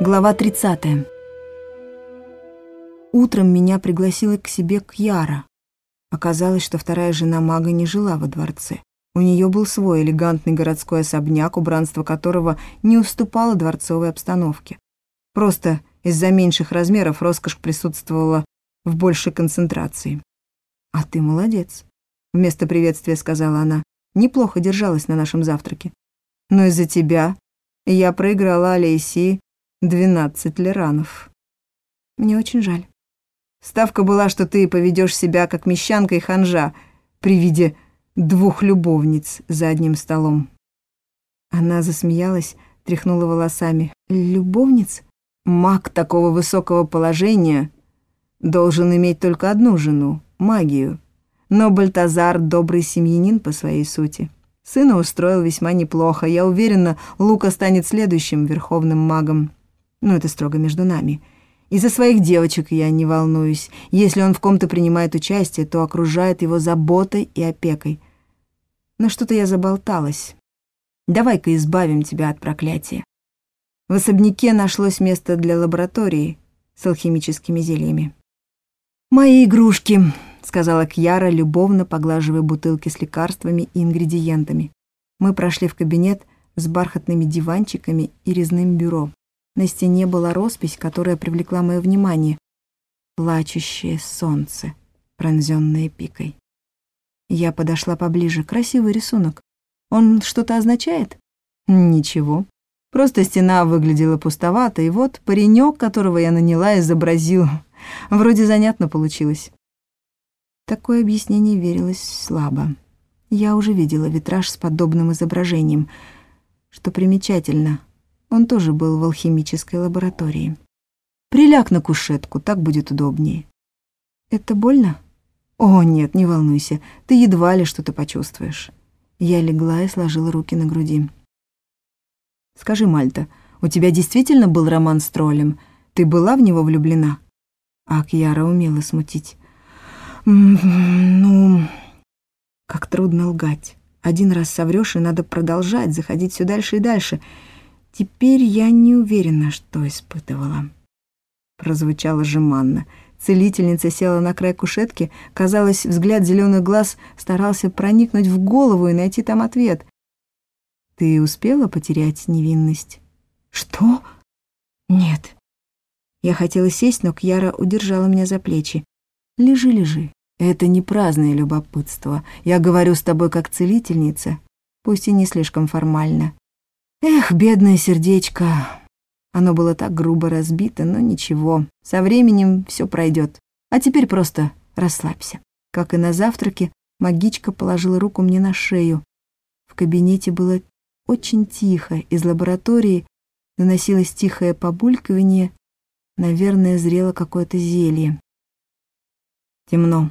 Глава 30. Утром меня пригласила к себе Кьяра. Оказалось, что вторая жена мага не жила во дворце. У нее был свой элегантный городской особняк, убранство которого не уступало дворцовой обстановке. Просто из-за меньших размеров роскошь присутствовала в большей концентрации. «А ты молодец», — вместо приветствия сказала она. «Неплохо держалась на нашем завтраке. Но из-за тебя я проиграла Алисии 12 лиранов. Мне очень жаль. Ставка была, что ты поведешь себя как мещанка и ханжа при виде двух любовниц за одним столом. Она засмеялась, тряхнула волосами. Любовниц? Маг такого высокого положения должен иметь только одну жену — магию. Но Бальтазар — добрый семьянин по своей сути. Сына устроил весьма неплохо. Я уверена, Лука станет следующим верховным магом. Но это строго между нами. Из-за своих девочек я не волнуюсь. Если он в ком-то принимает участие, то окружает его заботой и опекой. Но что-то я заболталась. Давай-ка избавим тебя от проклятия. В особняке нашлось место для лаборатории с алхимическими зельями. «Мои игрушки», — сказала Кьяра, любовно поглаживая бутылки с лекарствами и ингредиентами. Мы прошли в кабинет с бархатными диванчиками и резным бюро. На стене была роспись, которая привлекла мое внимание. Плачущее солнце, пронзенное пикой. Я подошла поближе. Красивый рисунок. Он что-то означает? Ничего. Просто стена выглядела пустовато, и вот паренек, которого я наняла, изобразил. Вроде занятно получилось. Такое объяснение верилось слабо. Я уже видела витраж с подобным изображением. Что примечательно, он тоже был в алхимической лаборатории. Приляг на кушетку, так будет удобнее. Это больно? О, нет, не волнуйся, ты едва ли что-то почувствуешь. Я легла и сложила руки на груди. Скажи, Мальта, у тебя действительно был роман с троллем? Ты была в него влюблена? А Кьяра умела смутить. Ну, как трудно лгать. Один раз соврёшь, и надо продолжать, заходить все дальше и дальше — Теперь я не уверена, что испытывала. Прозвучало жеманно. Целительница села на край кушетки. Казалось, взгляд зеленых глаз старался проникнуть в голову и найти там ответ. «Ты успела потерять невинность?» «Что?» «Нет». Я хотела сесть, но Кьяра удержала меня за плечи. «Лежи, лежи. Это не праздное любопытство. Я говорю с тобой как целительница, пусть и не слишком формально. Эх, бедное сердечко. Оно было так грубо разбито, но ничего. Со временем все пройдет. А теперь просто расслабься. Как и на завтраке, магичка положила руку мне на шею. В кабинете было очень тихо. Из лаборатории доносилось тихое побулькивание. Наверное, зрело какое-то зелье. Темно.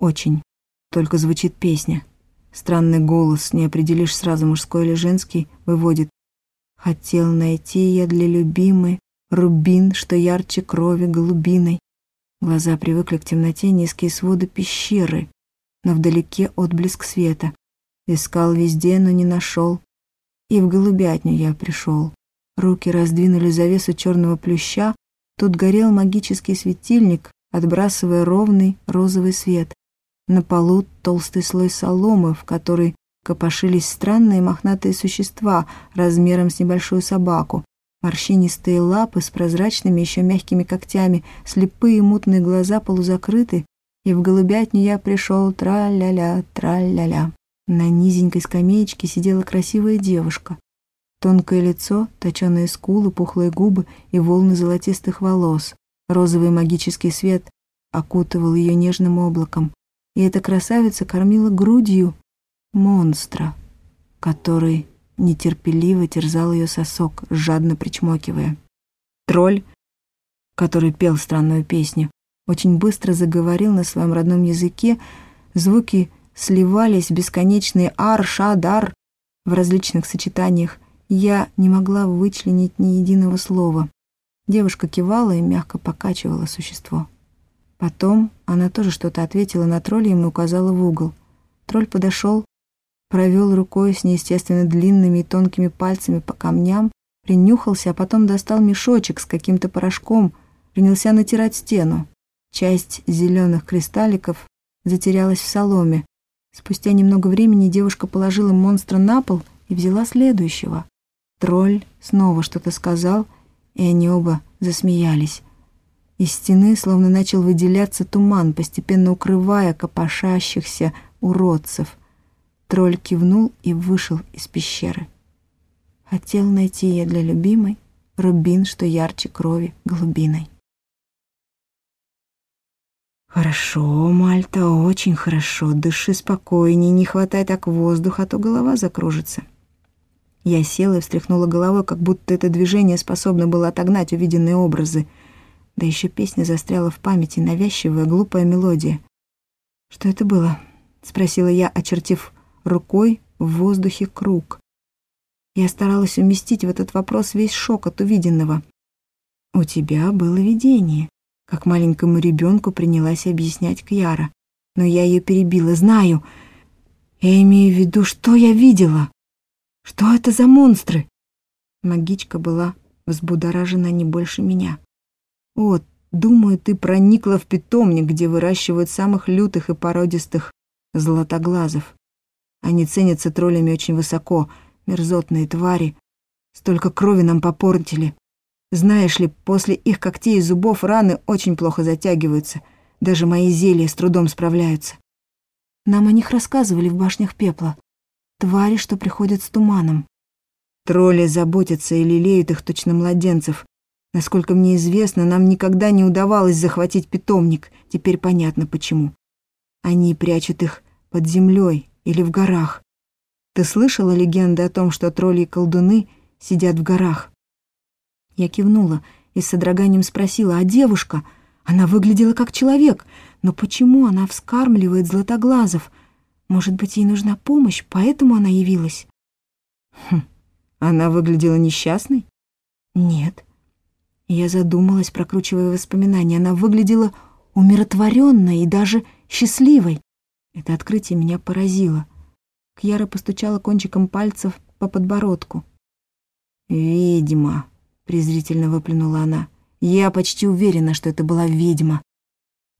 Очень. Только звучит песня. Странный голос, не определишь сразу, мужской или женский, выводит Хотел найти я для любимой рубин, что ярче крови голубиной. Глаза привыкли к темноте, низкие своды пещеры, но вдалеке отблеск света. Искал везде, но не нашел. И в голубятню я пришел. Руки раздвинули завесу черного плюща, тут горел магический светильник, отбрасывая ровный розовый свет. На полу толстый слой соломы, в который копошились странные мохнатые существа размером с небольшую собаку, морщинистые лапы с прозрачными еще мягкими когтями, слепые мутные глаза полузакрыты, и в голубятню я пришел тра-ля-ля, тра-ля-ля. На низенькой скамеечке сидела красивая девушка. Тонкое лицо, точеные скулы, пухлые губы и волны золотистых волос. Розовый магический свет окутывал ее нежным облаком, и эта красавица кормила грудью монстра, который нетерпеливо терзал ее сосок, жадно причмокивая. Тролль, который пел странную песню, очень быстро заговорил на своем родном языке, звуки сливались в бесконечные ар-ша-дар в различных сочетаниях. Я не могла вычленить ни единого слова. Девушка кивала и мягко покачивала существо. Потом она тоже что-то ответила на тролля и ему указала в угол. Тролль подошел, провел рукой с неестественно длинными и тонкими пальцами по камням, Принюхался, а потом достал мешочек с каким-то порошком, принялся натирать стену. Часть зеленых кристалликов затерялась в соломе. Спустя немного времени девушка положила монстра на пол и взяла следующего. Тролль снова что-то сказал, и они оба засмеялись. Из стены словно начал выделяться туман, постепенно укрывая копошащихся уродцев. Тролль кивнул и вышел из пещеры. Хотел найти я для любимой рубин, что ярче крови голубиной. «Хорошо, Мальта, очень хорошо. Дыши спокойнее, не хватай так воздуха, а то голова закружится». Я села и встряхнула головой, как будто это движение способно было отогнать увиденные образы. Да еще песня застряла в памяти, навязчивая, глупая мелодия. «Что это было?» — спросила я, очертив рукой в воздухе круг. Я старалась уместить в этот вопрос весь шок от увиденного. «У тебя было видение», — как маленькому ребенку принялась объяснять Кьяра. Но я ее перебила. «Знаю. Я имею в виду, что я видела. Что это за монстры?» Магичка была взбудоражена не больше меня. «О, думаю, ты проникла в питомник, где выращивают самых лютых и породистых златоглазов. Они ценятся троллями очень высоко, мерзотные твари. Столько крови нам попортили. Знаешь ли, после их когтей и зубов раны очень плохо затягиваются. Даже мои зелья с трудом справляются. Нам о них рассказывали в башнях пепла. Твари, что приходят с туманом. Тролли заботятся и лелеют их точно младенцев, Насколько мне известно, нам никогда не удавалось захватить питомник. Теперь понятно почему. Они прячут их под землей или в горах. Ты слышала легенды о том, что тролли и колдуны сидят в горах? Я кивнула и с содроганием спросила, а девушка? Она выглядела как человек, но почему она вскармливает златоглазов? Может быть, ей нужна помощь, поэтому она явилась? Хм, она выглядела несчастной? Нет, я задумалась, прокручивая воспоминания. Она выглядела умиротворенной и даже счастливой. Это открытие меня поразило. Кьяра постучала кончиком пальцев по подбородку. «Ведьма», — презрительно выплюнула она. «Я почти уверена, что это была ведьма.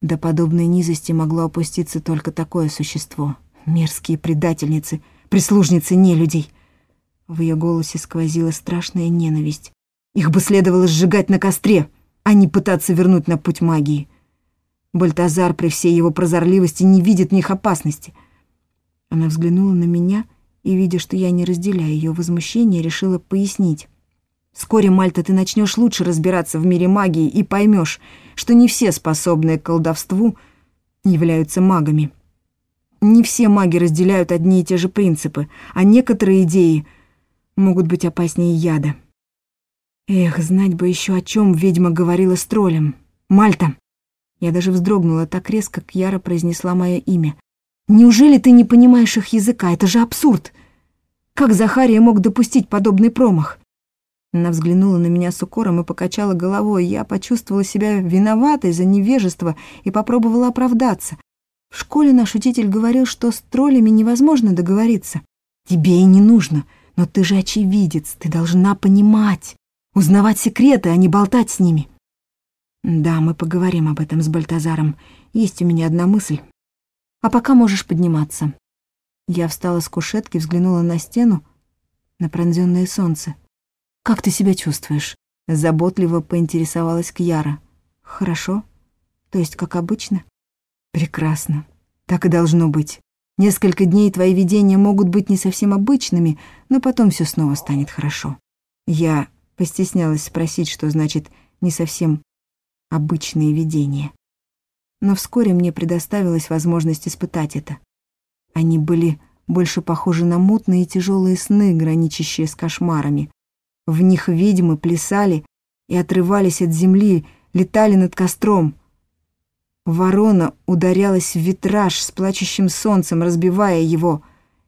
До подобной низости могло опуститься только такое существо. Мерзкие предательницы, прислужницы нелюдей». В ее голосе сквозила страшная ненависть. Их бы следовало сжигать на костре, а не пытаться вернуть на путь магии. Бальтазар при всей его прозорливости не видит в них опасности. Она взглянула на меня и, видя, что я не разделяю ее возмущение, решила пояснить. «Вскоре, Мальта, ты начнешь лучше разбираться в мире магии и поймешь, что не все способные к колдовству являются магами. Не все маги разделяют одни и те же принципы, а некоторые идеи могут быть опаснее яда». Эх, знать бы еще о чем ведьма говорила с троллем. Мальта! Я даже вздрогнула так резко, как Яра произнесла мое имя. Неужели ты не понимаешь их языка? Это же абсурд! Как Захария мог допустить подобный промах? Она взглянула на меня с укором и покачала головой. Я почувствовала себя виноватой за невежество и попробовала оправдаться. В школе наш учитель говорил, что с троллями невозможно договориться. Тебе и не нужно, но ты же очевидец, ты должна понимать. Узнавать секреты, а не болтать с ними. Да, мы поговорим об этом с Бальтазаром. Есть у меня одна мысль. А пока можешь подниматься. Я встала с кушетки, взглянула на стену, на пронзённое солнце. «Как ты себя чувствуешь?» Заботливо поинтересовалась Кьяра. «Хорошо. То есть, как обычно?» «Прекрасно. Так и должно быть. Несколько дней твои видения могут быть не совсем обычными, но потом все снова станет хорошо. Я Постеснялась спросить, что значит не совсем обычные видения. Но вскоре мне предоставилась возможность испытать это. Они были больше похожи на мутные и тяжелые сны, граничащие с кошмарами. В них ведьмы плясали и отрывались от земли, летали над костром. Ворона ударялась в витраж с плачущим солнцем, разбивая его.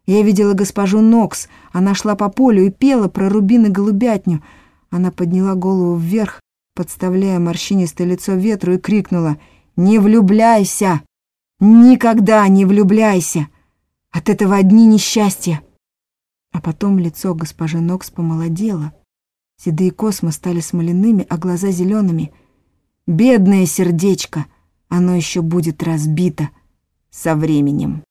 Я видела госпожу Нокс, она шла по полю и пела про рубины голубятню — она подняла голову вверх, подставляя морщинистое лицо ветру, и крикнула «Не влюбляйся! Никогда не влюбляйся! От этого одни несчастья!» А потом лицо госпожи Нокс помолодело, Седые космы стали смоляными, а глаза зелеными. Бедное сердечко! Оно еще будет разбито со временем.